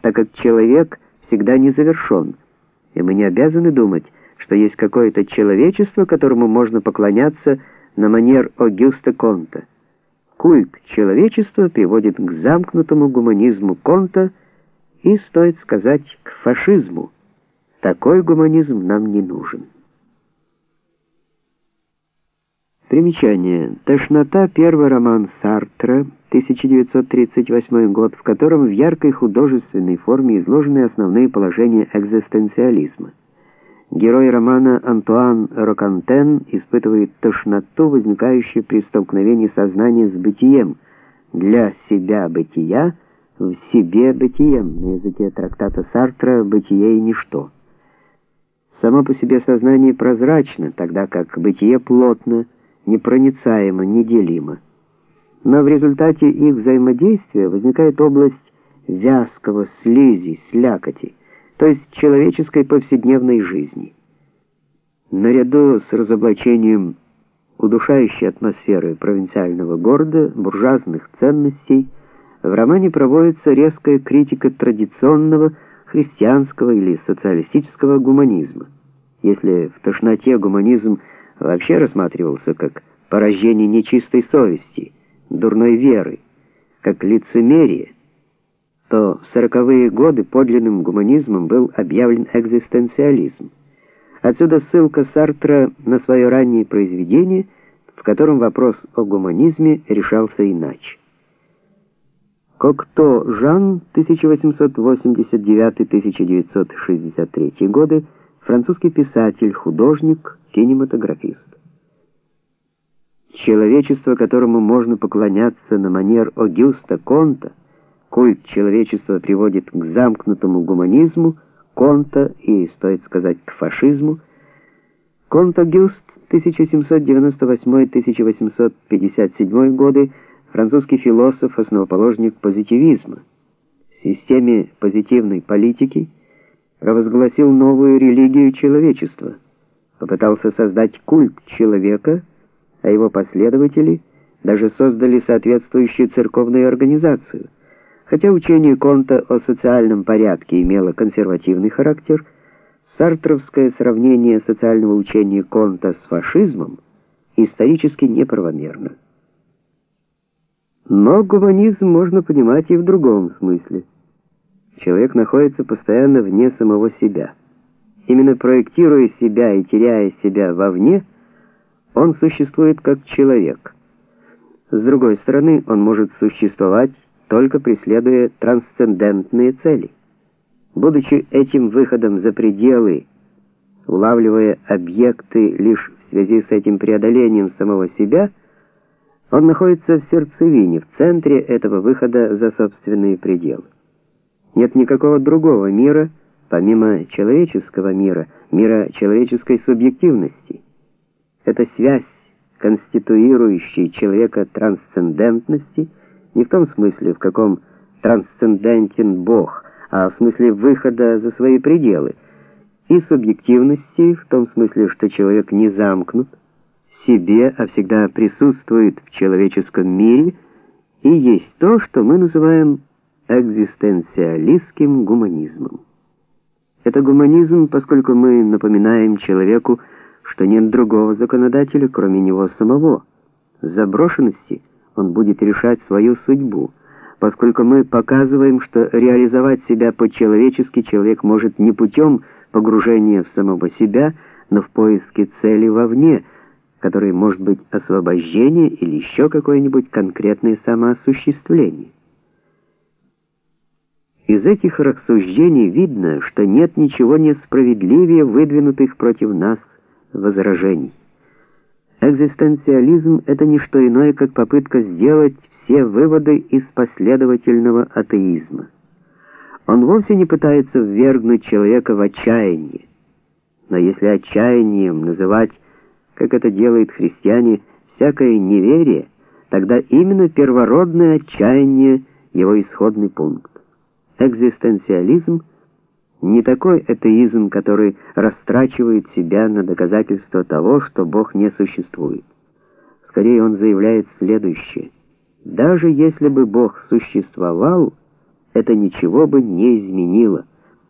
так как человек всегда не завершен, и мы не обязаны думать, что есть какое-то человечество, которому можно поклоняться на манер Огюста Конта. Культ человечества приводит к замкнутому гуманизму Конта и, стоит сказать, к фашизму. Такой гуманизм нам не нужен. Примечание. «Тошнота» — первый роман Сартра, 1938 год, в котором в яркой художественной форме изложены основные положения экзистенциализма. Герой романа Антуан Рокантен испытывает тошноту, возникающую при столкновении сознания с бытием, для себя бытия, в себе бытием, на языке трактата Сартра «Бытие и ничто». Само по себе сознание прозрачно, тогда как бытие плотно, непроницаемо, неделимо. Но в результате их взаимодействия возникает область вязкого, слизи, слякоти то есть человеческой повседневной жизни. Наряду с разоблачением удушающей атмосферы провинциального города, буржуазных ценностей, в романе проводится резкая критика традиционного христианского или социалистического гуманизма. Если в тошноте гуманизм вообще рассматривался как порождение нечистой совести, дурной веры, как лицемерие, то в сороковые годы подлинным гуманизмом был объявлен экзистенциализм. Отсюда ссылка Сартра на свое раннее произведение, в котором вопрос о гуманизме решался иначе. Кокто Жан, 1889-1963 годы, французский писатель, художник, кинематографист. Человечество, которому можно поклоняться на манер Огюста Конта, культ человечества приводит к замкнутому гуманизму, Конта и, стоит сказать, к фашизму. Конта Гюст, 1798-1857 годы, французский философ, основоположник позитивизма. В системе позитивной политики провозгласил новую религию человечества, попытался создать культ человека, а его последователи даже создали соответствующую церковную организацию – Хотя учение Конта о социальном порядке имело консервативный характер, сартровское сравнение социального учения Конта с фашизмом исторически неправомерно. Но гуманизм можно понимать и в другом смысле. Человек находится постоянно вне самого себя. Именно проектируя себя и теряя себя вовне, он существует как человек. С другой стороны, он может существовать только преследуя трансцендентные цели. Будучи этим выходом за пределы, улавливая объекты лишь в связи с этим преодолением самого себя, он находится в сердцевине, в центре этого выхода за собственные пределы. Нет никакого другого мира, помимо человеческого мира, мира человеческой субъективности. Это связь, конституирующая человека трансцендентности – не в том смысле, в каком трансцендентен Бог, а в смысле выхода за свои пределы, и субъективности, в том смысле, что человек не замкнут в себе, а всегда присутствует в человеческом мире, и есть то, что мы называем экзистенциалистским гуманизмом. Это гуманизм, поскольку мы напоминаем человеку, что нет другого законодателя, кроме него самого. Заброшенности – он будет решать свою судьбу, поскольку мы показываем, что реализовать себя по-человечески человек может не путем погружения в самого себя, но в поиске цели вовне, которой может быть освобождение или еще какое-нибудь конкретное самоосуществление. Из этих рассуждений видно, что нет ничего несправедливее выдвинутых против нас возражений. Экзистенциализм — это не что иное, как попытка сделать все выводы из последовательного атеизма. Он вовсе не пытается ввергнуть человека в отчаяние. Но если отчаянием называть, как это делают христиане, всякое неверие, тогда именно первородное отчаяние — его исходный пункт. Экзистенциализм — не такой атеизм, который растрачивает себя на доказательство того, что Бог не существует. Скорее он заявляет следующее: даже если бы Бог существовал, это ничего бы не изменило.